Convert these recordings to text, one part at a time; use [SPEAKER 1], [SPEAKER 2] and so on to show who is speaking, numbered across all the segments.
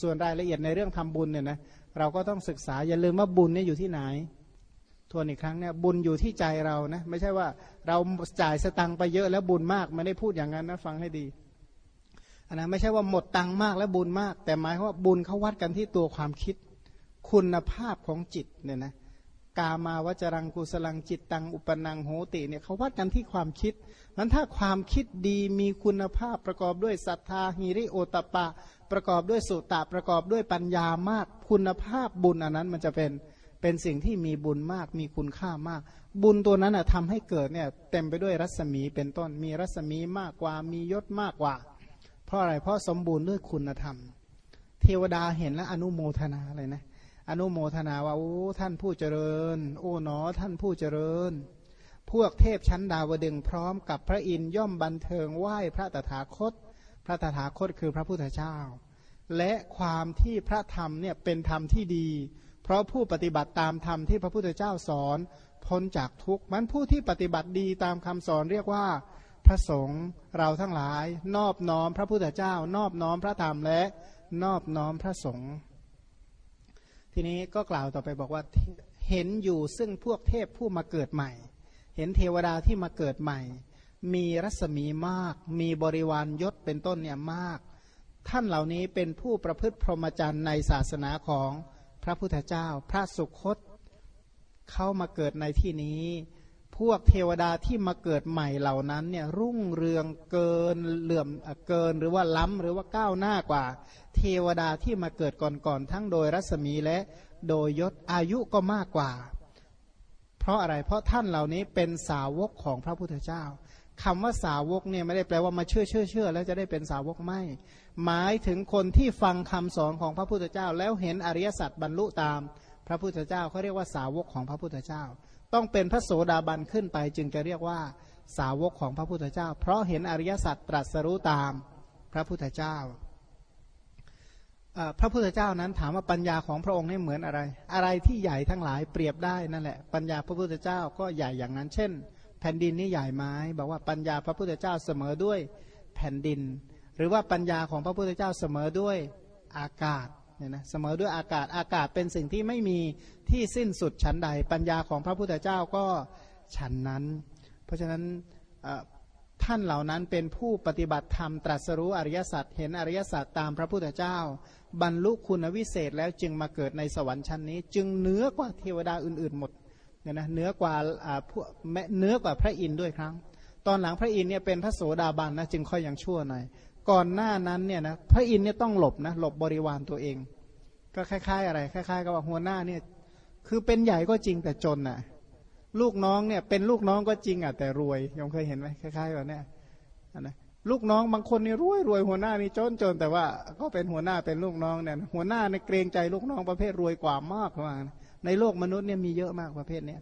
[SPEAKER 1] ส่วนรายละเอียดในเรื่องทำบุญเนี่ยนะเราก็ต้องศึกษาอย่าลืมว่าบุญเนี่ยอยู่ที่ไหน ทวนอีกครั้งเนี่ยบุญอยู่ที่ใจเรานะไม่ใช่ว่าเราจ่ายสตังค์ไปเยอะแล้วบุญมากไม่ได้พูดอย่างนั้นนะฟังให้ดีอันนะไม่ใช่ว่าหมดตังค์มากแล้วบุญมาก แต่หมายว่าบุญเขาวัดกันที่ตัวความคิดคุณภาพของจิตเนี่ยนะ กามาวจรังกุสลังจิตตังอุปนังโหติเนี่ยเขาวัดกันที่ความคิดมันถ้าความคิดดีมีคุณภาพประกอบด้วยศรัทธาหิริโอตปะ ประกอบด้วยสุตะประกอบด้วยปัญญามาก คุณภาพบุญอันนั้นมันจะเป็นเป็นสิ่งที่มีบุญมากมีคุณค่ามาก บุญตัวนั้นอะทำให้เกิดเนี่ยเต็มไปด้วยรัศมีเป็นต้นมีรัศมีมากกว่ามียศมากกว่า เพราะอะไรเพราะสมบูรณ์ด้วยคุณธรรม เทวดาเห็นแล้วอนุโมทนาเลยนะ อนุโมทนาว่าโอ้ท่านผู้เจริญ โอ้หนอท่านผู้เจริญ พวกเทพชั้นดาวดึงพร้อมกับพระอินย่อมบันเทิงไหว้พระตถาคต พระตถาคตคือพระพุทธเจ้า และความที่พระธรรมเนี่ยเป็นธรรมที่ดี เพราะผู้ปฏิบัติตามธรรมที่พระพุทธเจ้าสอนพ้นจากทุกข์มันผู้ที่ปฏิบัติดีตามคำสอนเรียกว่าพระสงฆ์เราทั้งหลาย นอบน้อมพระพุทธเจ้า นอบน้อมพระธรรมและนอบน้อมพระสงฆ์ ทีนี้ก็กล่าวต่อไปบอกว่าเห็นอยู่ซึ่งพวกเทพผู้มาเกิดใหม่ เห็นเทวดาที่มาเกิดใหม่ มีรัศมีมาก มีบริวารยศเป็นต้นเนี่ยมาก ท่านเหล่านี้เป็นผู้ประพฤติพรหมจรรย์ในศาสนาของพระพุทธเจ้า พระสุคต เข้ามาเกิดในที่นี้ พวกเทวดาที่มาเกิดใหม่เหล่านั้นเนี่ยรุ่งเรืองเกินเหลื่อมเกินหรือว่าล้ำหรือว่าก้าวหน้ากว่า เทวดาที่มาเกิดก่อนๆทั้งโดยรัศมีและโดยยศอายุก็มากกว่า เพราะอะไรเพราะท่านเหล่านี้เป็นสาวกของพระพุทธเจ้าคำว่าสาวกเนี่ยไม่ได้แปลว่ามาเชื่อเชื่อเชื่อแล้วจะได้เป็นสาวกไม่ หมายถึงคนที่ฟังคำสอนของพระพุทธเจ้า แล้วเห็นอริยสัจบรรลุตาม พระพุทธเจ้าเขาเรียกว่าสาวกของพระพุทธเจ้า ต้องเป็นพระโสดาบันขึ้นไป จึงจะเรียกว่าสาวกของพระพุทธเจ้า เพราะเห็นอริยสัจตรัสรู้ตามพระพุทธเจ้าพระพุทธเจ้านั้นถามว่าปัญญาของพระองค์นี่เหมือนอะไร อะไรที่ใหญ่ทั้งหลายเปรียบได้นั่นแหละ ปัญญาพระพุทธเจ้าก็ใหญ่อย่างนั้น เช่น แผ่นดินนี่ใหญ่ไหมบอกว่าปัญญาพระพุทธเจ้าเสมอด้วยแผ่นดิน หรือว่าปัญญาของพระพุทธเจ้าเสมอด้วยอากาศ เนี่ยนะเสมอด้วยอากาศอากาศเป็นสิ่งที่ไม่มีที่สิ้นสุดชั้นใด ปัญญาของพระพุทธเจ้าก็ฉันนั้น เพราะฉะนั้นท่านเหล่านั้นเป็นผู้ปฏิบัติธรรมตรัสรู้อริยสัจเห็นอริยสัจตามพระพุทธเจ้า บรรลุคุณวิเศษแล้วจึงมาเกิดในสวรรค์ชั้นนี้ จึงเหนือกว่าเทวดาอื่นๆหมดเนี่ยนะเหนือกว่าพวกเนื้อกว่าพระอินทร์ด้วยครั้ง ตอนหลังพระอินทร์เนี่ยเป็นพระโสดาบันนะจึงค่อยยังชั่วหน่อย ก่อนหน้านั้นเนี่ยนะพระอินทร์เนี่ยต้องหลบนะหลบบริวารตัวเอง ก็คล้าย ๆ อะไรคล้ายๆกับว่าหัวหน้าเนี่ยคือเป็นใหญ่ก็จริงแต่จนน่ะ ลูกน้องเนี่ยเป็นลูกน้องก็จริงอะแต่รวยยังเคยเห็นไหมคล้ายๆแบบเนี้ยนะลูกน้องบางคนนี่รวยรวยหัวหน้านี่จนจนแต่ว่าก็เป็นหัวหน้าเป็นลูกน้องเนี่ยหัวหน้าในเกรงใจลูกน้องประเภทรวยกว่ามากว่าในโลกมนุษย์เนี่ยมีเยอะมากประเภทเนี้ย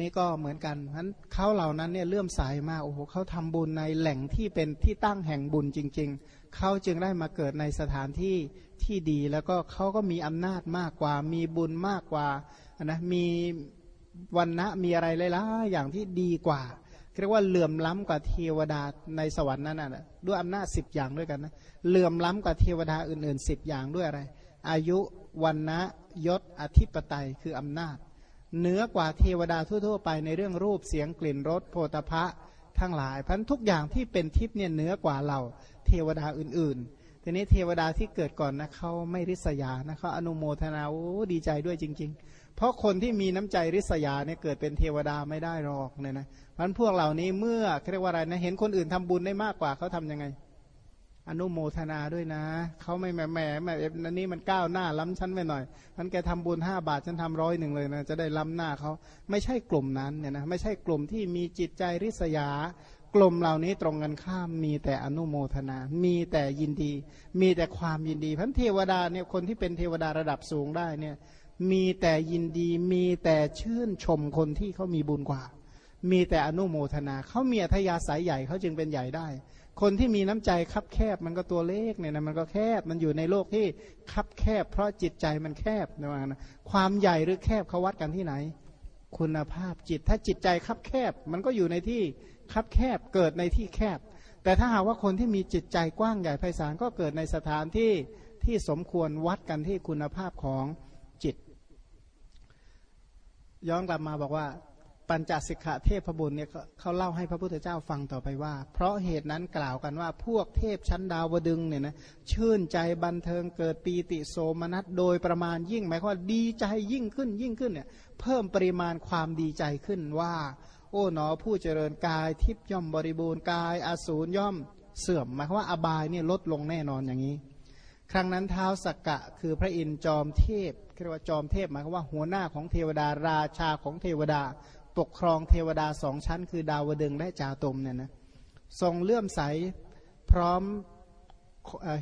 [SPEAKER 1] นี่ก็เหมือนกันเพราะเขาเหล่านั้นเนี่ยเลื่อมสายมากโอ้โหเขาทำบุญในแหล่งที่เป็นที่ตั้งแห่งบุญจริง ๆ เขาจึงได้มาเกิดในสถานที่ที่ดี แล้วก็เขาก็มีอำนาจมากกว่า มีบุญมากกว่านะมีวันนะมีอะไรหลายๆอย่างที่ดีกว่าเรียกว่าเหลื่อมล้ำกว่าเทวดาในสวรรค์นั้นน่ะด้วยอำนาจสิบอย่างด้วยกันนะเหลื่อมล้ำกว่าเทวดาอื่นๆสิบอย่างด้วยอะไร อายุวันนะยศอธิปไตยคืออำนาจ เหนือกว่าเทวดาทั่วๆ ไปในเรื่องรูปเสียงกลิ่นรสโพธพะทั้งหลายพันทุกอย่างที่เป็นทิพย์เนี่ยเหนือกว่าเราเทวดาอื่นๆ ทีนี้เทวดาที่เกิดก่อนนะเขาไม่ริษยานะเขาอนุโมทนาโอ้ดีใจด้วยจริง ๆ เพราะคนที่มีน้ำใจริษยาเนี่ยเกิดเป็นเทวดาไม่ได้หรอกเนี่ยนะพันพวกเหล่านี้เมื่อเรียกว่าอะไรนะเห็นคนอื่นทำบุญได้มากกว่าเขาทํำยังไง อนุโมทนาด้วยนะ เขาไม่แหมแหมแหมอันนี้มันก้าวหน้าล้ำชั้นไปหน่อยมันแกทำบุญห้าบาทฉันทำร้อยหนึ่งเลยนะ จะได้ล้ำหน้าเขาไม่ใช่กลุ่มนั้นเนี่ยนะไม่ใช่กลุ่มที่มีจิตใจริษยา กลุ่มเหล่านี้ตรงกันข้ามมีแต่อนุโมทนา มีแต่ยินดี มีแต่ความยินดีพันเทวดาเนี่ยคนที่เป็นเทวดาระดับสูงได้เนี่ยมีแต่ยินดีมีแต่ชื่นชมคนที่เขามีบุญกว่า มีแต่อนุโมทนาเขามีอัธยาศัยใหญ่เขาจึงเป็นใหญ่ได้ คนที่มีน้ำใจคับแคบมันก็ตัวเล็กเนี่ยนะมันก็แคบมันอยู่ในโลกที่คับแคบ เพราะจิตใจมันแคบนะความใหญ่หรือแคบเขาวัดกันที่ไหน คุณภาพจิตถ้าจิตใจคับแคบ มันก็อยู่ในที่คับแคบเกิดในที่แคบ แต่ถ้าหากว่าคนที่มีจิตใจกว้างใหญ่ไพศาลก็เกิดในสถานที่ที่สมควรวัดกันที่คุณภาพของจิต ย้อนกลับมาบอกว่า ปัญจสิกขะเทพบุญเนี่ยเขาเล่าให้พระพุทธเจ้าฟังต่อไปว่า เพราะเหตุนั้นกล่าวกันว่าพวกเทพชั้นดาวดึงเนี่ยนะชื่นใจบันเทิงเกิดปีติโสมนัสโดยประมาณยิ่งหมายความดีใจยิ่งขึ้นยิ่งขึ้นเนี่ยเพิ่มปริมาณความดีใจขึ้นว่า โอ้หนอผู้เจริญกายทิพย่อมบริบูรณ์กายอสูรย่อมเสื่อมหมายความว่าอบายเนี่ยลดลงแน่นอนอย่างนี้ ครั้งนั้นเท้าสักกะคือพระอินทร์จอมเทพเรียกว่าจอมเทพหมายความว่าหัวหน้าของเทวดาราชาของเทวดา ปกครองเทวดาสองชั้น คือดาวดึงและจาตุมเนี่ยนะทรงเลื่อมใสพร้อม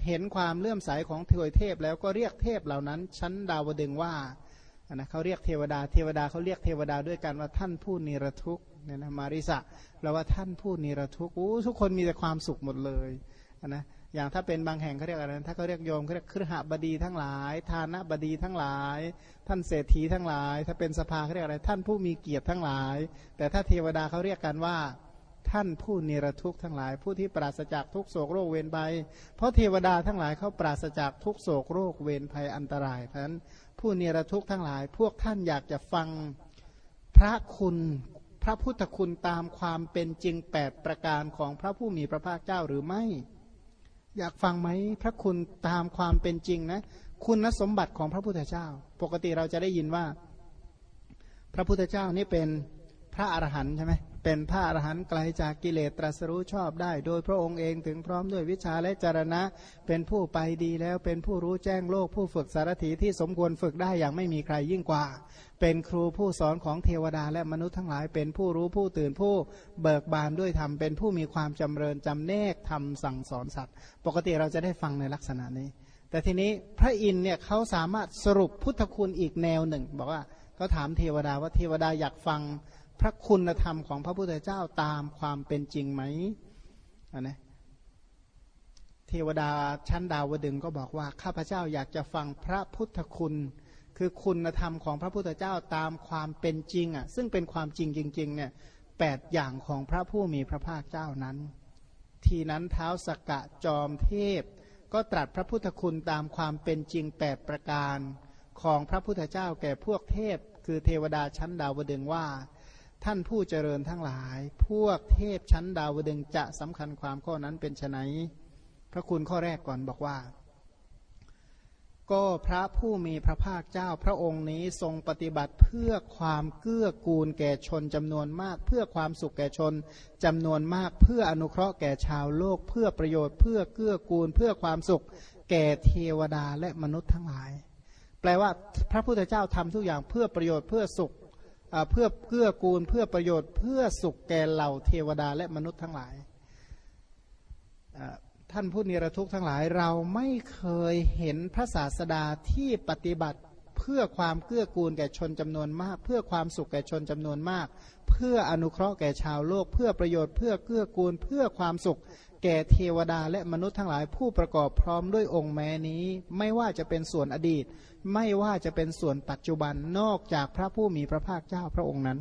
[SPEAKER 1] เห็นความเลื่อมใสของเทวเทพ แล้วก็เรียกเทพเหล่านั้น ชั้นดาวดึงว่านะเขาเรียกเทวดา เทวดาเขาเรียกเทวดาด้วยกันว่าท่านผู้นิรทุกเนี่ยนะมาริสะแปลว่าท่านผู้นิรทุกโอ้ทุกคนมีแต่ความสุขหมดเลยนะ อย่างถ้าเป็นบางแห่งเขาเรียกอะไรถ้าเขาเรียกโยมเขาเรียกครหบดีทั้งหลาย ทานบดีทั้งหลาย ท่านเศรษฐีทั้งหลาย ถ้าเป็นสภาเขาเรียกอะไร ท่านผู้มีเกียรติทั้งหลาย แต่ถ้าเทวดาเขาเรียกกันว่า ท่านผู้นิรทุกข์ทั้งหลาย ผู้ที่ปราศจากทุกโศกโรคเวรภัยเพราะเทวดาทั้งหลายเขาปราศจากทุกโศกโรคเวรภัยอันตรายเพราะฉะนั้นผู้นิรทุกข์ทั้งหลาย พวกท่านอยากจะฟังพระคุณพระพุทธคุณตามความเป็นจริงแปดประการของพระผู้มีพระภาคเจ้าหรือไม่ อยากฟังไหมพระคุณตามความเป็นจริงนะ คุณสมบัติของพระพุทธเจ้า ปกติเราจะได้ยินว่า พระพุทธเจ้านี่เป็นพระอรหันต์ใช่ไหม เป็นพระอรหันต์ไกลจากกิเลสตรัสรู้ชอบได้ โดยพระองค์เองถึงพร้อมด้วยวิชาและจารณะ เป็นผู้ไปดีแล้วเป็นผู้รู้แจ้งโลกผู้ฝึกสารถีที่สมควรฝึกได้อย่างไม่มีใครยิ่งกว่า เป็นครูผู้สอนของเทวดาและมนุษย์ทั้งหลายเป็นผู้รู้ผู้ตื่นผู้เบิกบานด้วยธรรมเป็นผู้มีความจำเริญจำแนกทำสั่งสอนสัตว์ ปกติเราจะได้ฟังในลักษณะนี้ แต่ทีนี้พระอินเนี่ยเขาสามารถสรุปพุทธคุณอีกแนวหนึ่ง บอกว่าเขาถามเทวดาว่าเทวดาอยากฟัง พระคุณธรรมของพระพุทธเจ้าตามความเป็นจริงไหมนะเทวดาชั้นดาวดึงก็บอกว่าข้าพเจ้าอยากจะฟังพระพุทธคุณ คือคุณธรรมของพระพุทธเจ้าตามความเป็นจริงอะซึ่งเป็นความจริงจริงๆเนี่ยแปดอย่างของพระผู้มีพระภาคเจ้านั้น ทีนั้นเท้าสกกะจอมเทพ ก็ตรัสพระพุทธคุณตามความเป็นจริงแปดประการของพระพุทธเจ้าแก่พวกเทพ คือเทวดาชั้นดาวดึงว่า ท่านผู้เจริญทั้งหลาย พวกเทพชั้นดาวดึงจะสำคัญความข้อนั้นเป็นไนพระคุณข้อแรกก่อนบอกว่า ก็พระผู้มีพระภาคเจ้าพระองค์นี้ทรงปฏิบัติเพื่อความเกื้อกูลแก่ชนจำนวนมาก เพื่อความสุขแก่ชนจำนวนมาก เพื่ออนุเคราะห์แก่ชาวโลก เพื่อประโยชน์เพื่อเกื้อกูล เพื่อความสุขแก่เทวดาและมนุษย์ทั้งหลาย แปลว่าพระพุทธเจ้าทำทุกอย่างเพื่อประโยชน์เพื่อสุข เพื่อเพื่อกูลเพื่อประโยชน์ เพื่อสุขแก่เหล่าเทวดาและมนุษย์ทั้งหลายท่านผู้นิรทุกข์ทั้งหลายเราไม่เคยเห็นพระศาสดาที่ปฏิบัติเพื่อความเกื้อกูลแก่ชนจำนวนมาก เพื่อความสุขแก่ชนจำนวนมาก เพื่ออนุเคราะห์แก่ชาวโลก เพื่อประโยชน์เพื่อเกื้อกูล เพื่อความสุข แก่เทวดาและมนุษย์ทั้งหลายผู้ประกอบพร้อมด้วยองค์แม้นี้ ไม่ว่าจะเป็นส่วนอดีต ไม่ว่าจะเป็นส่วนปัจจุบันนอกจากพระผู้มีพระภาคเจ้าพระองค์นั้น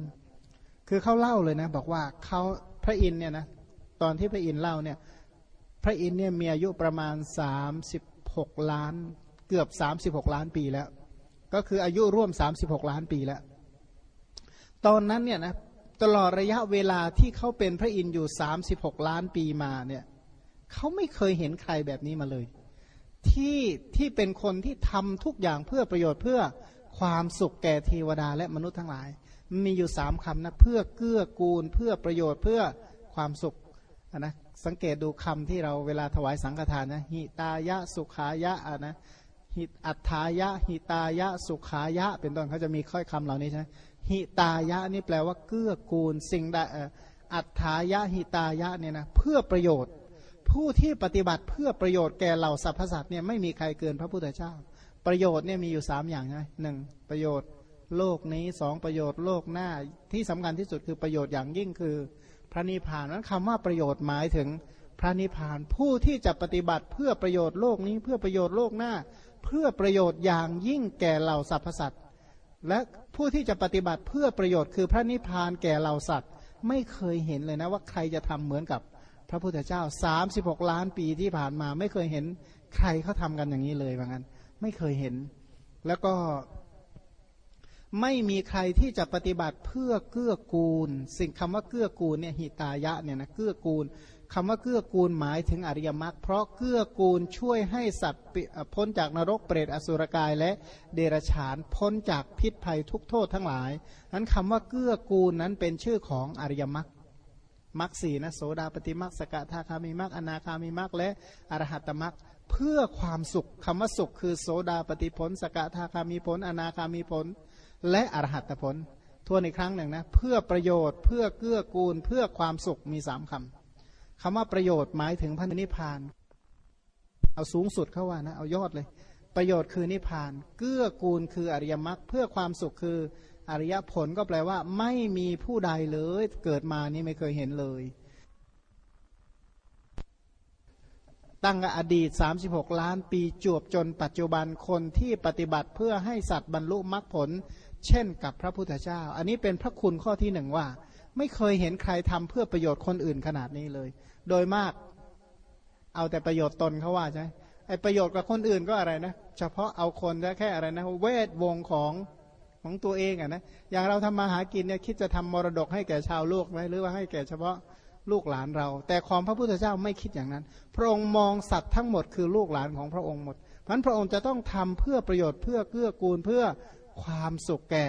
[SPEAKER 1] คือเขาเล่าเลยนะ บอกว่าเขาพระอินเนี่ยนะตอนที่พระอินเล่าเนี่ยพระอินเนี่ยมีอายุประมาณ 36 ล้าน เกือบ 36 ล้านปีแล้ว ก็คืออายุร่วม 36 ล้านปีแล้ว ตอนนั้นเนี่ยนะตลอดระยะเวลาที่เขาเป็นพระอินอยู่ 36 ล้านปีมาเนี่ย เขาไม่เคยเห็นใครแบบนี้มาเลย ที่ที่เป็นคนที่ทำทุกอย่างเพื่อประโยชน์เพื่อความสุขแก่เทวดาและมนุษย์ทั้งหลาย มีอยู่สามคำนะเพื่อเกื้อกูล เพื่อประโยชน์เพื่อความสุขนะสังเกตดูคำที่เราเวลาถวายสังฆทานนะหิตายะสุขายะนะหิอัฏฐายะ หิตายะสุขายะ เป็นต้นเขาจะมีค่อยคำเหล่านี้ใช่ไหมหิตายะนี่แปลว่าเกื้อกูลสิ่งใดอัฏฐายะหิตายะเนี่ยนะเพื่อประโยชน์ ผู้ที่ปฏิบัติเพื่อประโยชน์แก่เหล่าสรรพสัตว์เนี่ยไม่มีใครเกินพระพุทธเจ้า ประโยชน์เนี่ยมีอยู่สามอย่างนะหนึ่งประโยชน์โลกนี้สองประโยชน์โลกหน้าที่สำคัญที่สุดคือประโยชน์อย่างยิ่งคือ พระนิพพานนั้นคำว่าประโยชน์หมายถึงพระนิพพานผู้ที่จะปฏิบัติเพื่อประโยชน์โลกนี้เพื่อประโยชน์โลกหน้า เพื่อประโยชน์อย่างยิ่งแก่เหล่าสรรพสัตว์และผู้ที่จะปฏิบัติเพื่อประโยชน์คือพระนิพพานแก่เหล่าสัตว์ ไม่เคยเห็นเลยนะว่าใครจะทำเหมือนกับ พระพุทธเจ้า 36 ล้านปีที่ผ่านมา ไม่เคยเห็นใครเขาทำกันอย่างนี้เลยว่างั้น ไม่เคยเห็น แล้วก็ไม่มีใครที่จะปฏิบัติเพื่อเกื้อกูล สิ่งคำว่าเกื้อกูลเนี่ยหิตายะเนี่ยนะเกื้อกูลคำว่าเกื้อกูลหมายถึงอริยมรรคเพราะเกื้อกูลช่วยให้สัตว์พ้นจากนรกเปรตอสุรกายและเดรัจฉานพ้นจากพิษภัยทุกโทษทั้งหลายนั้นคำว่าเกื้อกูลนั้นเป็นชื่อของอริยมรรค มรรคสีนะโสดาปฏิมรรคสกทาคามีมรรคอนาคามีมรรคและอรหัตมรรคเพื่อความสุขคำว่าสุขคือโสดาปฏิผล สกทาคามีผล อนาคามีผล และอรหัตผลทวนอีกครั้งหนึ่งนะเพื่อประโยชน์เพื่อเกื้อกูล เพื่อความสุขมีสามคำคำว่าประโยชน์หมายถึงพระนิพพาน เอาสูงสุดเข้าว่านะเอายอดเลย ประโยชน์คือนิพพาน เกื้อกูลคืออริยมรรคเพื่อความสุขคือ อริยผลก็แปลว่า ไม่มีผู้ใดเลย เกิดมานี่ไม่เคยเห็นเลย ตั้งอดีต 36 ล้านปีจวบจนปัจจุบันคนที่ปฏิบัติเพื่อให้สัตว์บรรลุมรรคผล เช่นกับพระพุทธเจ้า อันนี้เป็นพระคุณข้อที่หนึ่งว่า ไม่เคยเห็นใครทำเพื่อประโยชน์คนอื่นขนาดนี้เลย โดยมากเอาแต่ประโยชน์ตนเขาว่าใช่ไอประโยชน์กับคนอื่นก็อะไรนะ เฉพาะเอาคนแค่อะไรนะเวทวงของ ของตัวเองอะนะอย่างเราทำมาหากินเนี่ยคิดจะทำมรดกให้แก่ชาวโลกไหมหรือว่าให้แก่เฉพาะลูกหลานเรา แต่ของพระพุทธเจ้าไม่คิดอย่างนั้น พระองค์มองสัตว์ทั้งหมดคือลูกหลานของพระองค์หมดเพราะพระองค์จะต้องทำเพื่อประโยชน์เพื่อเกื้อกูลเพื่อความสุขแก่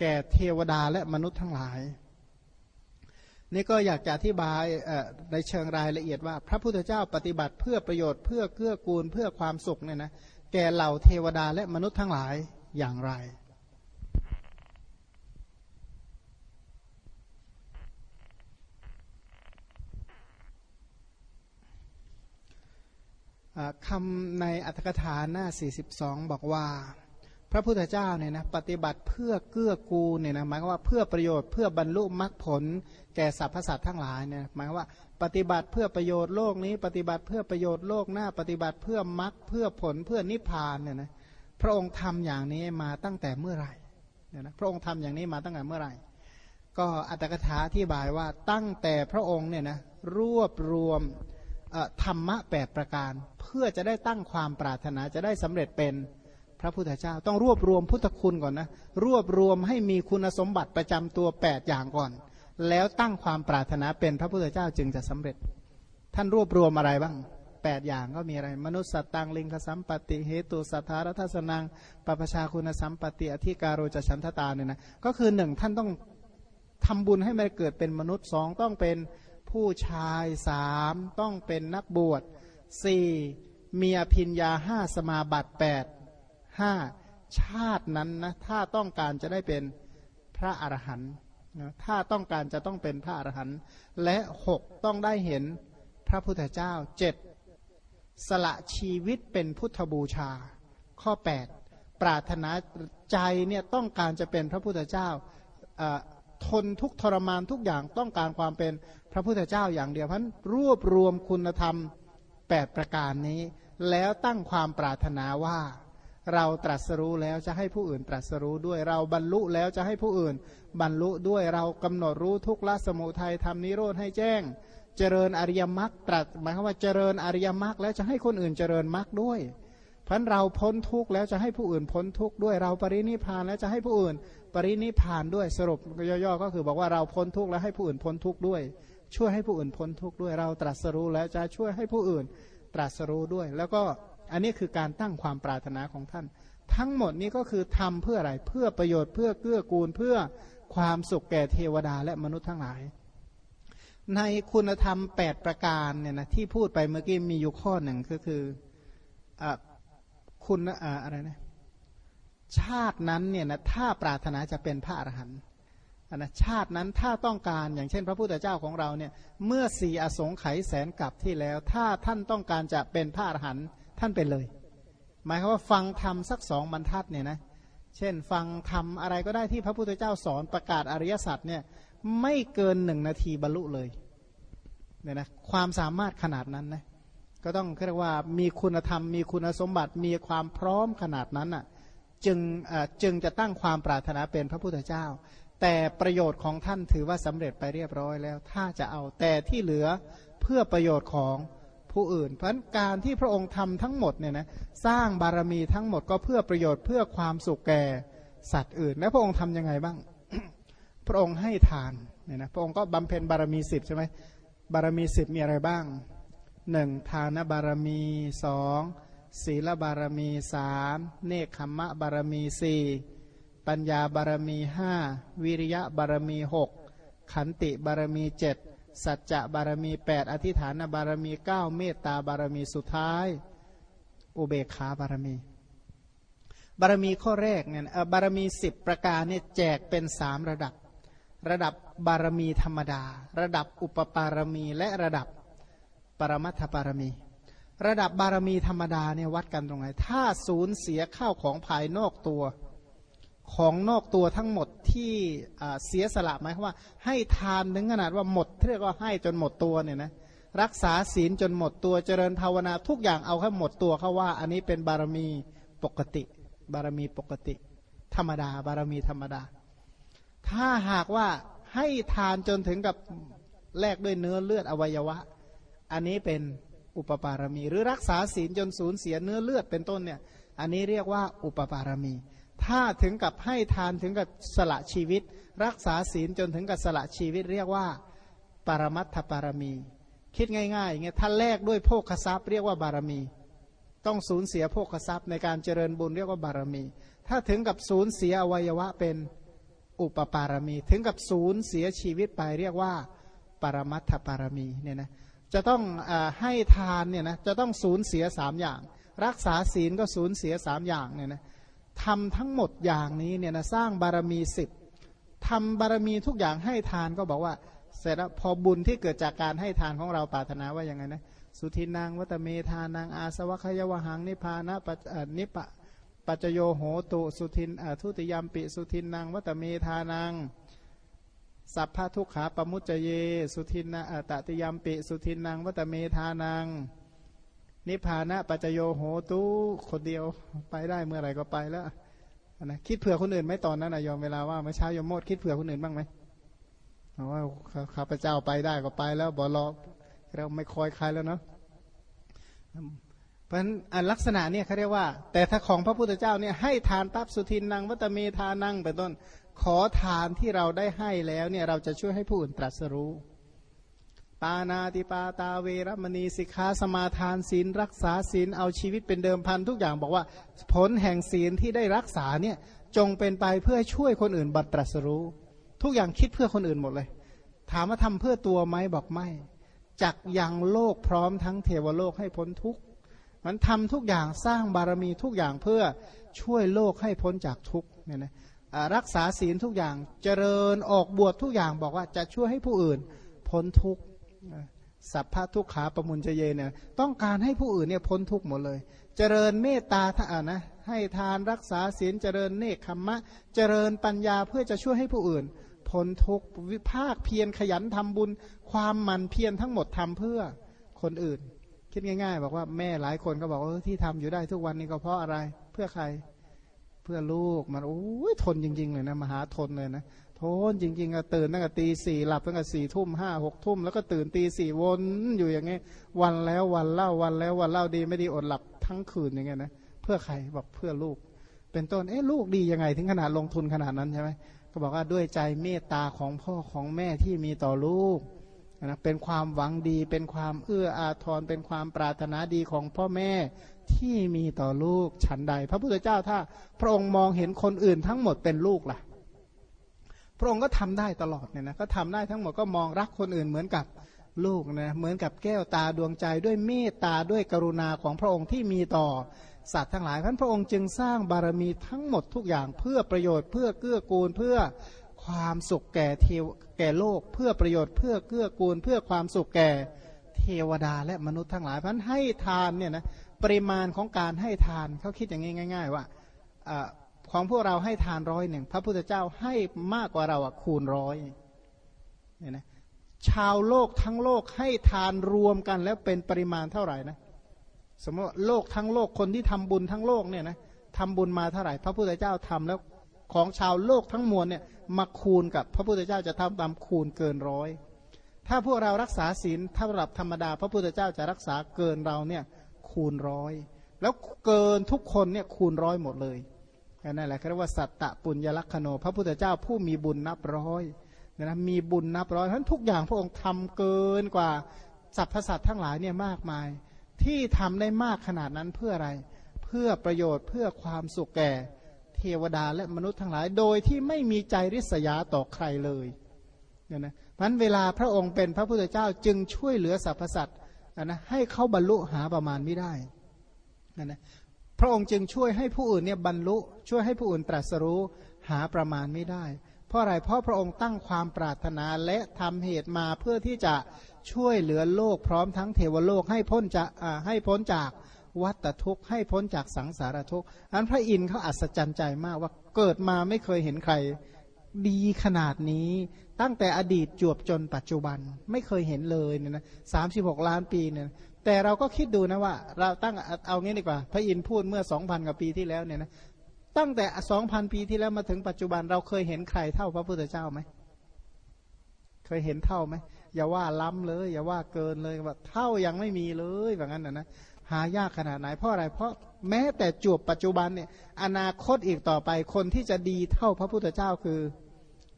[SPEAKER 1] แก่เทวดาและมนุษย์ทั้งหลาย นี่ก็อยากจะอธิบายในเชิงรายละเอียดว่า พระพุทธเจ้าปฏิบัติเพื่อประโยชน์เพื่อเกื้อกูลเพื่อความสุขเนี่ยนะแก่เหล่าเทวดาและมนุษย์ทั้งหลายอย่างไร คำในอัตถกถาหน้า 42 บอกว่า พระพุทธเจ้าเนี่ยนะปฏิบัติเพื่อเกื้อกูลเนี่ยนะหมายว่าเพื่อประโยชน์เพื่อบรรลุมรรคผลแก่สรรพสัตว์ทั้งหลายเนี่ยหมายว่าปฏิบัติเพื่อประโยชน์โลกนี้ ปฏิบัติเพื่อประโยชน์โลกหน้า ปฏิบัติเพื่อมรรคเพื่อผลเพื่อนิพพานเนี่ยนะพระองค์ทำอย่างนี้มาตั้งแต่เมื่อไหร่เนี่ยนะพระองค์ทำอย่างนี้มาตั้งแต่เมื่อไหร่ ก็อัตถกถาที่บายว่าตั้งแต่พระองค์เนี่ยนะรวบรวม ธรรมะแปดประการ เพื่อจะได้ตั้งความปรารถนาจะได้สำเร็จเป็นพระพุทธเจ้า ต้องรวบรวมพุทธคุณก่อนนะรวบรวมให้มีคุณสมบัติประจำตัว 8 อย่างก่อน แล้วตั้งความปรารถนาเป็นพระพุทธเจ้าจึงจะสำเร็จ ท่านรวบรวมอะไรบ้าง 8 อย่างก็มีอะไร มนุษย์สัตตังลิงคสัมปติเหตุสัทธารทัศนังปปชาคุณสัมปติอธิการโรจฉันทตาเนี่ยนะก็คือหนึ่งท่านต้องทำบุญให้มันเกิดเป็นมนุษย์สองต้องเป็น ผู้ชายสามต้องเป็นนักบวชสี่มีอภิญญาห้าสมาบัติแปดห้าชาตินั้นนะถ้าต้องการจะได้เป็นพระอรหันต์ถ้าต้องการจะต้องเป็นพระอรหันต์และหกต้องได้เห็นพระพุทธเจ้าเจ็ดสละชีวิตเป็นพุทธบูชา ข้อ 8 ปรารถนาใจเนี่ยต้องการจะเป็นพระพุทธเจ้า ทนทุกทรมานทุกอย่างต้องการความเป็นพระพุทธเจ้าอย่างเดียวพันรวบรวมคุณธรรม 8 ประการนี้ แล้วตั้งความปรารถนาว่า เราตรัสรู้แล้วจะให้ผู้อื่นตรัสรู้ด้วยเราบรรลุแล้วจะให้ผู้อื่น บรรลุด้วยเรากำหนดรู้ทุกละสมุทัยทำนิโรธให้แจ้ง เจริญอริยมรรคตรัสหมายความว่าเจริญอริยมรรคแล้วจะให้คนอื่นเจริญมรรคด้วย พันเราพ้นทุกข์แล้วจะให้ผู้อื่นพ้นทุกข์ด้วยเราปรินิพานแล้วจะให้ผู้อื่น ปรินิพานด้วยสรุปย่อๆก็คือบอกว่าเราพ้นทุกข์แล้วให้ผู้อื่นพ้นทุกข์ด้วย ช่วยให้ผู้อื่นพ้นทุกข์ด้วยเราตรัสรู้แล้วจะช่วยให้ผู้อื่นตรัสรู้ด้วย แล้วก็อันนี้คือการตั้งความปรารถนาของท่าน ทั้งหมดนี้ก็คือทำเพื่ออะไรเพื่อประโยชน์เพื่อเกื้อกูลเพื่อความสุขแก่เทวดาและมนุษย์ทั้งหลาย ในคุณธรรม 8 ประการเนี่ยนะที่พูดไปเมื่อกี้มีอยู่ข้อหนึ่งก็คืออ คุณอะไรนะชาตินั้นเนี่ยนะถ้าปรารถนาจะเป็นพระอรหันต์นะชาตินั้นถ้าต้องการอย่างเช่น พระพุทธเจ้าของเราเนี่ยเมื่อสี่อสงไขยแสนกับที่แล้ว ถ้าท่านต้องการจะเป็นพระอรหันต์ท่านเป็นเลย หมายความว่าฟังธรรมสักสองบรรทัดเนี่ยนะเช่น ฟังธรรมอะไรก็ได้ที่พระพุทธเจ้าสอนประกาศอริยสัจเนี่ยไม่เกินหนึ่งนาทีบรรลุเลยเนี่ยนะความสามารถขนาดนั้นนะ ก็ต้องเรียกว่ามีคุณธรรมมีคุณสมบัติมีความพร้อมขนาดนั้นอะจึงจึงจะตั้งความปรารถนาเป็นพระพุทธเจ้า แต่ประโยชน์ของท่านถือว่าสำเร็จไปเรียบร้อยแล้ว ถ้าจะเอาแต่ที่เหลือเพื่อประโยชน์ของผู้อื่น เพราะการที่พระองค์ทำทั้งหมดเนี่ยนะสร้างบารมีทั้งหมดก็เพื่อประโยชน์เพื่อความสุขแก่สัตว์อื่น แล้วพระองค์ทํำยังไงบ้าง พระองค์ให้ทานเนี่ยนะพระองค์ก็บำเพ็ญบารมีสิบใช่ไหมบารมีสิบมีอะไรบ้าง หนึ่งทานบารมีสองศีลบารมีสามเนคขมะบารมีสี่ปัญญาบารมีห้าวิริยะบารมีหกขันติบารมีเจ็ดสัจจะบารมีแปดอธิฐานบารมีเก้าเมตตาบารมีสุดท้าย อุเบกขาบารมี บารมีข้อแรกเนี่ยบารมีสิบประการเนี่ยแจกเป็นสามระดับ ระดับบารมีธรรมดา ระดับอุปปารมีและระดับ ปรมัตถบารมี ระดับบารมีธรรมดาเนี่ยวัดกันตรงไหน ถ้าสูญเสียข้าวของภายนอกตัวของนอกตัวทั้งหมดที่เสียสละหมายความว่า ให้ทานถึงขนาดว่าหมดเรียกว่าให้จนหมดตัวเนี่ยนะรักษาศีลจนหมดตัวเจริญภาวนาทุกอย่างเอาแค่หมดตัวเขาว่า อันนี้เป็นบารมีปกติ บารมีปกติ ธรรมดา บารมีธรรมดา ถ้าหากว่าให้ทานจนถึงกับแลกด้วยเนื้อเลือดอวัยวะ อันนี้เป็นอุปปารมี หรือรักษาศีลจนสูญเสียเนื้อเลือดเป็นต้นเนี่ย อันนี้เรียกว่าอุปปารมี ถ้าถึงกับให้ทานถึงกับสละชีวิต รักษาศีลจนถึงกับสละชีวิต เรียกว่าปรมัตถปารมี คิดง่ายๆอย่างเงี้ยถ้าแลกด้วยโภคทรัพย์เรียกว่าบารมี ต้องสูญเสียโภคทรัพย์ในการเจริญบุญเรียกว่าบารมี ถ้าถึงกับสูญเสียอวัยวะเป็นอุปปารมี ถึงกับสูญเสียชีวิตไปเรียกว่า ปรมัตถปารมีเนี่ยนะ จะต้องอให้ทานเนี่ยนะจะต้องสูญเสียสามอย่าง รักษาศีลก็สูญเสียสามอย่างเนี่ยนะทำทั้งหมดอย่างนี้เนี่ยนะสร้างบารมีสิบทำบารมีทุกอย่างให้ทานก็บอกว่าเสร็จแล้วพอบุญที่เกิดจากการให้ทานของเราปรารถนาว่าอย่างไงนะสุทินางวัตเมธานางอาสวะขยวหังนิพานะปัจนิปะปัจโยโหตุสุทินทุติยมปิสุทินนางวัตเมธานาง สัพพทุกขาปมุจเจเย สุทินนาตติยมปิ สุทินนางวัตเมธานางนิพพานะปัจโยโหตุคนเดียวไปได้เมื่อไหร่ก็ไปแล้วนะคิดเผื่อคนอื่นไหมตอนนั้นนะยอมเวลาว่าเมื่อเช้ายมโมดคิดเผื่อคนอื่นบ้างไหมว่าข้าพเจ้าไปได้ก็ไปแล้วบอรอเราไม่คอยใครแล้วเนาะเพราะฉะนั้นลักษณะเนี่ยเขาเรียกว่า แต่ถ้าของพระพุทธเจ้าเนี่ยให้ทานตับสุทินนางวัตเมทานังเป็นต้น ขอทานที่เราได้ให้แล้วเนี่ยเราจะช่วยให้ผู้อื่นตรัสรู้ ปานาติปาตาเวรมณีสิกขาสมาทานศีลรักษาศีลเอาชีวิตเป็นเดิมพันทุกอย่างบอกว่า ผลแห่งศีลที่ได้รักษาเนี่ยจงเป็นไปเพื่อช่วยคนอื่นบัตรัสรู้ ทุกอย่างคิดเพื่อคนอื่นหมดเลย ถามว่าทำเพื่อตัวไหมบอกไม่จักยังโลกพร้อมทั้งเทวโลกให้พ้นทุกข์มันทำทุกอย่างสร้างบารมีทุกอย่างเพื่อช่วยโลกให้พ้นจากทุกข์เนี่ยนะ รักษาศีลทุกอย่างเจริญออกบวชทุกอย่างบอกว่าจะช่วยให้ผู้อื่นพ้นทุกข์สัพพะทุกขาประมุนเจเยเนี่ยต้องการให้ผู้อื่นเนี่ยพ้นทุกข์หมดเลย เจริญเมตตาถ้าอ่านะให้ทานรักษาศีลเจริญเนคขมมะ เจริญปัญญาเพื่อจะช่วยให้ผู้อื่นพ้นทุกข์วิภาคเพียรขยันทำบุญ ความมันเพียรทั้งหมดทำเพื่อคนอื่น คิดง่าย ๆ บอกว่าแม่หลายคนก็บอกว่าที่ทำอยู่ได้ทุกวันนี้ก็เพราะอะไรเพื่อใคร เพื่อลูกมันโอ้ยทนจริง ๆ เลยนะมหาทนเลยนะทนจริงๆอะตื่นตั้งแต่ตีสี่หลับตั้งแต่สี่ทุ่มห้าหกทุ่มแล้วก็ตื่นตีสี่วนอยู่อย่างเงี้ยวันแล้ววันเล่าวันแล้ววันเล่าดีไม่ดีอดหลับทั้งคืนอย่างเงี้ยนะเพื่อใครบอกเพื่อลูก เป็นต้นเอ๊ะลูกดียังไง ถึงขนาดลงทุนขนาดนั้นใช่ไหมก็บอกว่าด้วยใจเมตตาของพ่อของแม่ที่มีต่อลูกนะเป็นความหวังดี เป็นความเอื้ออาทรเป็นความปรารถนาดีของพ่อแม่ ที่มีต่อลูกฉันใด พระพุทธเจ้าถ้า พระองค์มองเห็นคนอื่นทั้งหมดเป็นลูกล่ะ พระองค์ก็ทำได้ตลอดเนี่ยนะก็ทำได้ทั้งหมดก็มองรักคนอื่นเหมือนกับลูกนะเหมือนกับแก้วตาดวงใจด้วยเมตตาด้วยกรุณาของพระองค์ที่มีต่อสัตว์ทั้งหลายท่านพระองค์จึงสร้างบารมีทั้งหมดทุกอย่างเพื่อประโยชน์เพื่อเกื้อกูลเพื่อความสุขแก่เทวแก่โลก เพื่อประโยชน์เพื่อเกื้อกูล เพื่อความสุขแก่เทวดาและมนุษย์ทั้งหลายพันให้ทานเนี่ยนะ ปริมาณของการให้ทานเขาคิดอย่างนี้ง่าย ๆ ว่าของพวกเราให้ทานร้อยหนึ่งพระพุทธเจ้าให้มากกว่าเราอะคูณร้อยเนี่ยนะชาวโลกทั้งโลกให้ทานรวมกันแล้วเป็นปริมาณเท่าไหร่นะสมมติโลกทั้งโลกคนที่ทำบุญทั้งโลกเนี่ยนะทำบุญมาเท่าไหร่ พระพุทธเจ้าทำแล้วของชาวโลกทั้งมวลเนี่ยมาคูณกับพระพุทธเจ้าจะทำตามคูณเกินร้อยถ้าพวกเรารักษาศีลถ้าระดับธรรมดา พระพุทธเจ้าจะรักษาเกินเราเนี่ย คูณร้อย แล้วเกินทุกคนเนี่ยคูณร้อยหมดเลยนั่นแหละเรียกว่าสัตตะปุญญลักษโน พระพุทธเจ้าผู้มีบุญนับร้อยนะมีบุญนับร้อยทั้นทุกอย่างพระองค์ทำเกินกว่าสรรพสัตว์ทั้งหลายเนี่ยมากมาย ที่ทำได้มากขนาดนั้นเพื่ออะไร เพื่อประโยชน์เพื่อความสุขแก่ เทวดาและมนุษย์ทั้งหลาย โดยที่ไม่มีใจริษยาต่อใครเลยเนี่ยนะพันเวลาพระองค์เป็นพระพุทธเจ้าจึงช่วยเหลือสรรพสัตว์ นะให้เขาบรรลุหาประมาณไม่ได้นะนะพระองค์จึงช่วยให้ผู้อื่นเนี่ยบรรลุ ช่วยให้ผู้อื่นตรัสรู้หาประมาณไม่ได้ เพราะอะไรเพราะพระองค์ตั้งความปรารถนาและทำเหตุมาเพื่อที่จะช่วยเหลือโลกพร้อมทั้งเทวโลกให้พ้นจะให้พ้นจากวัตทุกข์ให้พ้นจากสังสารทุกข์อันพระอินทร์เขาอัศจรรย์ใจมากว่าเกิดมาไม่เคยเห็นใคร ดีขนาดนี้ตั้งแต่อดีตจวบจนปัจจุบันไม่เคยเห็นเลยเนี่ยนะสามสิบหกล้านปีเนี่ยแต่เราก็คิดดูนะว่า เราตั้งเอางี้ดีกว่า พระอินทร์พูดเมื่อสองพันกว่าปีที่แล้วเนี่ยนะตั้งแต่สองพันปีที่แล้วมาถึงปัจจุบันเราเคยเห็นใครเท่าพระพุทธเจ้าไหมเคยเห็นเท่าไหมอย่าว่าล้ำเลย อย่าว่าเกินเลยว่าเท่ายังไม่มีเลยแบบนั้นนะนะหายากขนาดไหนเพราะอะไรเพราะแม้แต่จวบปัจจุบันเนี่ยอนาคตอีกต่อไปคนที่จะดีเท่าพระพุทธเจ้าคือ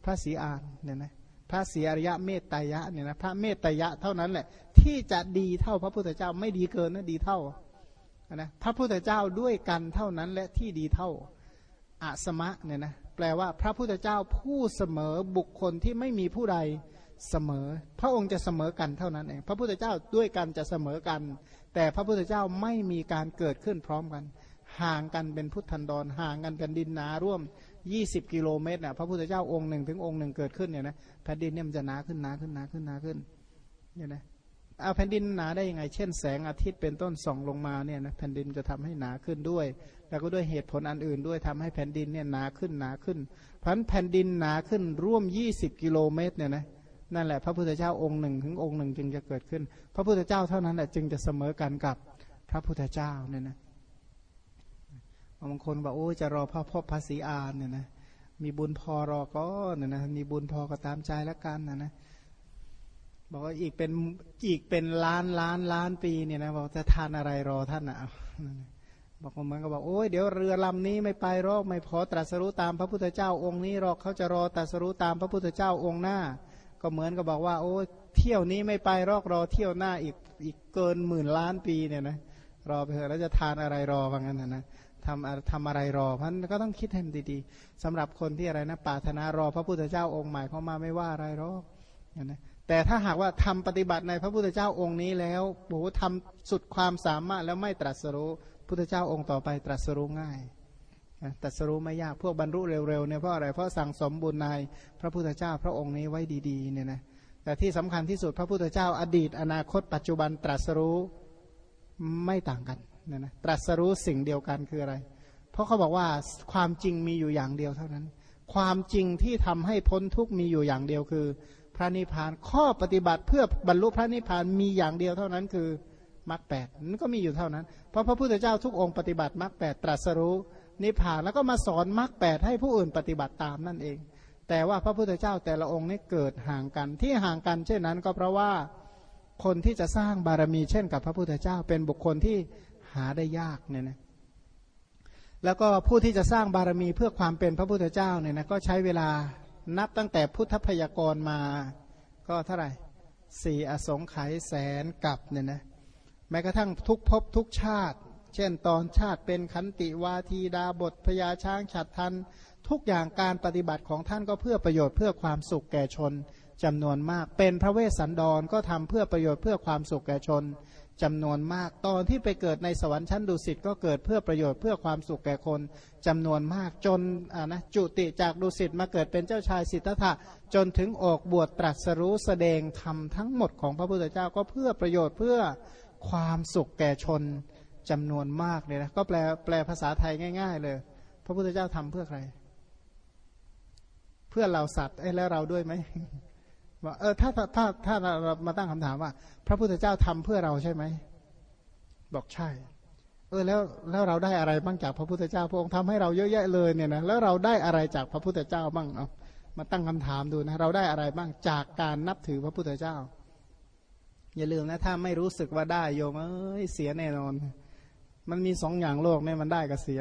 [SPEAKER 1] พระศรีอานเนี่ยนะพระศรีอริยะเมตตายะเนี่ยนะพระเมตตายะเท่านั้นแหละ ที่จะดีเท่าพระพุทธเจ้าไม่ดีเกินนะดีเท่านะพระพุทธเจ้าด้วยกันเท่านั้นและที่ดีเท่าอาสมะเนี่ยนะแปลว่าพระพุทธเจ้าผู้เสมอบุคคลที่ไม่มีผู้ใดเสมอ พระองค์จะเสมอกันเท่านั้นเองพระพุทธเจ้าด้วยกันจะเสมอกัน แต่พระพุทธเจ้าไม่มีการเกิดขึ้นพร้อมกัน ห่างกันเป็นพุทธันดรห่างกันเป็นดินนาร่วม 20กิโลเมตรน่ะพระพุทธเจ้าองค์หนึ่งถึงองค์หนึ่งเกิดขึ้นเนี่ยนะแผ่นดินเนี่ยมันจะหนาขึ้นหนาขึ้นหนาขึ้นหนาขึ้นเนี่ยนะเอาแผ่นดินหนาได้ยังไง เช่นแสงอาทิตย์เป็นต้นส่องลงมาเนี่ยนะแผ่นดินจะทำให้หนาขึ้นด้วย แล้วก็ด้วยเหตุผลอันอื่นด้วยทำให้แผ่นดินเนี่ยหนาขึ้นหนาขึ้นเพราะแผ่นดินหนาขึ้นร่วม 20 กิโลเมตรเนี่ยนะนั่นแหละพระพุทธเจ้าองค์หนึ่งถึงองค์หนึ่งจึงจะเกิดขึ้น พระพุทธเจ้าเท่านั้นแหละจึงจะเสมอกันกับพระพุทธเจ้าเนี่ยนะ บางคนบอกโอ้จะรอพระพ่อพระศรีอานเนี่ยนะมีบุญพอรอก็เนี่ยนะมีบุญพอก็ตามใจแล้วกันนะนะบอกว่าอีกเป็นอีกเป็นล้านล้านล้านปีเนี่ยนะบอกจะทานอะไรรอท่านอะบอกเหมือนก็บอกโอ้ยเดี๋ยวเรือลำนี้ไม่ไปรอกไม่พอตรัสรู้ตามพระพุทธเจ้าองค์นี้รอกเขาจะรอตรัสรู้ตามพระพุทธเจ้าองค์หน้า ก็เหมือนกับอกว่า โอ้เที่ยวนี้ไม่ไปรอกรอเที่ยวหน้าอีกอีกเกินหมื่นล้านปีเนี่ยนะรอไปเถอะแล้วจะทานอะไรรอว่างั้นนะ ทำทำอะไรรอพันก็ต้องคิดให้มันดีๆสำหรับคนที่อะไรนะปาถนารอพระพุทธเจ้าองค์ใหม่เข้ามาไม่ว่าอะไรหรอกนะแต่ถ้าหากว่าทำปฏิบัติในพระพุทธเจ้าองค์นี้แล้วโอ้โหทำสุดความสามารถแล้วไม่ตรัสรู้พุทธเจ้าองค์ต่อไปตรัสรู้ง่ายตรัสรู้ไม่ยากพวกบรรลุเร็วๆเนี่ยเพราะอะไรเพราะสั่งสมบุญในพระพุทธเจ้าพระองค์นี้ไว้ดีๆเนี่ยนะแต่ที่สำคัญที่สุดพระพุทธเจ้าอดีต อนาคต ปัจจุบันตรัสรู้ไม่ต่างกัน เนี่ยนะตรัสรู้สิ่งเดียวกันคืออะไร เพราะเขาบอกว่าความจริงมีอยู่อย่างเดียวเท่านั้น ความจริงที่ทำให้พ้นทุกมีอยู่อย่างเดียวคือ พระนิพพานข้อปฏิบัติเพื่อบรรลุพระนิพพานมีอย่างเดียวเท่านั้นคือมรรคแปดนั่นก็มีอยู่เท่านั้น เพราะพระพุทธเจ้าทุกองค์ปฏิบัติมรรคแปดตรัสรู้นิพพานแล้วก็มาสอนมรรคแปดให้ผู้อื่นปฏิบัติตามนั่นเอง แต่ว่าพระพุทธเจ้าแต่ละองค์นี้เกิดห่างกันที่ห่างกันเช่นนั้นก็เพราะว่าคนที่จะสร้างบารมีเช่นกับพระพุทธเจ้าเป็นบุคคลที่าได้ยากเนี่ยนะแล้วก็ผู้ที่จะสร้างบารมีเพื่อความเป็นพระพุทธเจ้าเนี่ยนะก็ใช้เวลานับตั้งแต่พุทธพยากรมาก็เท่าไหร่สี่อสงไขยแสนกับเนี่ยนะแม้กระทั่งทุกภพทุกชาติ เช่นตอนชาติเป็นขันติวาทีดาบทพญาช้างฉัดทัน ทุกอย่างการปฏิบัติของท่านก็เพื่อประโยชน์เพื่อความสุขแก่ชนจำนวนมาก เป็นพระเวสสันดรก็ทำเพื่อประโยชน์เพื่อความสุขแก่ชน จำนวนมาก ตอนที่ไปเกิดในสวรรค์ชั้นดุสิตก็เกิดเพื่อประโยชน์เพื่อความสุขแก่คนจำนวนมากจนอ่านะจุติจากดุสิตมาเกิดเป็นเจ้าชายสิทธัตถะจนถึงออกบวชตรัสรู้แสดงธรรมทั้งหมดของพระพุทธเจ้าก็เพื่อประโยชน์เพื่อความสุขแก่ชนจำนวนมากเลยนะก็แปลแปลภาษาไทยง่าย ๆ เลย พระพุทธเจ้าทำเพื่อใคร เพื่อเราสัตว์ไอ้แล้วเราด้วยไหม ว่าเออถ้าถ้าถ้าถ้าเรามาตั้งคำถามว่า พระพุทธเจ้าทำเพื่อเราใช่ไหมบอกใช่ เออแล้วแล้วเราได้อะไรบ้างจากพระพุทธเจ้า พระองค์ทำให้เราเยอะแยะเลยเนี่ยนะแล้วเราได้อะไรจากพระพุทธเจ้าบ้างเอามาตั้งคำถามดูนะเราได้อะไรบ้างจากการนับถือพระพุทธเจ้า อย่าลืมนะถ้าไม่รู้สึกว่าได้โยมเอ้ยเสียแน่นอน มันมีสองอย่างโลกเนี่ยมันได้กับเสีย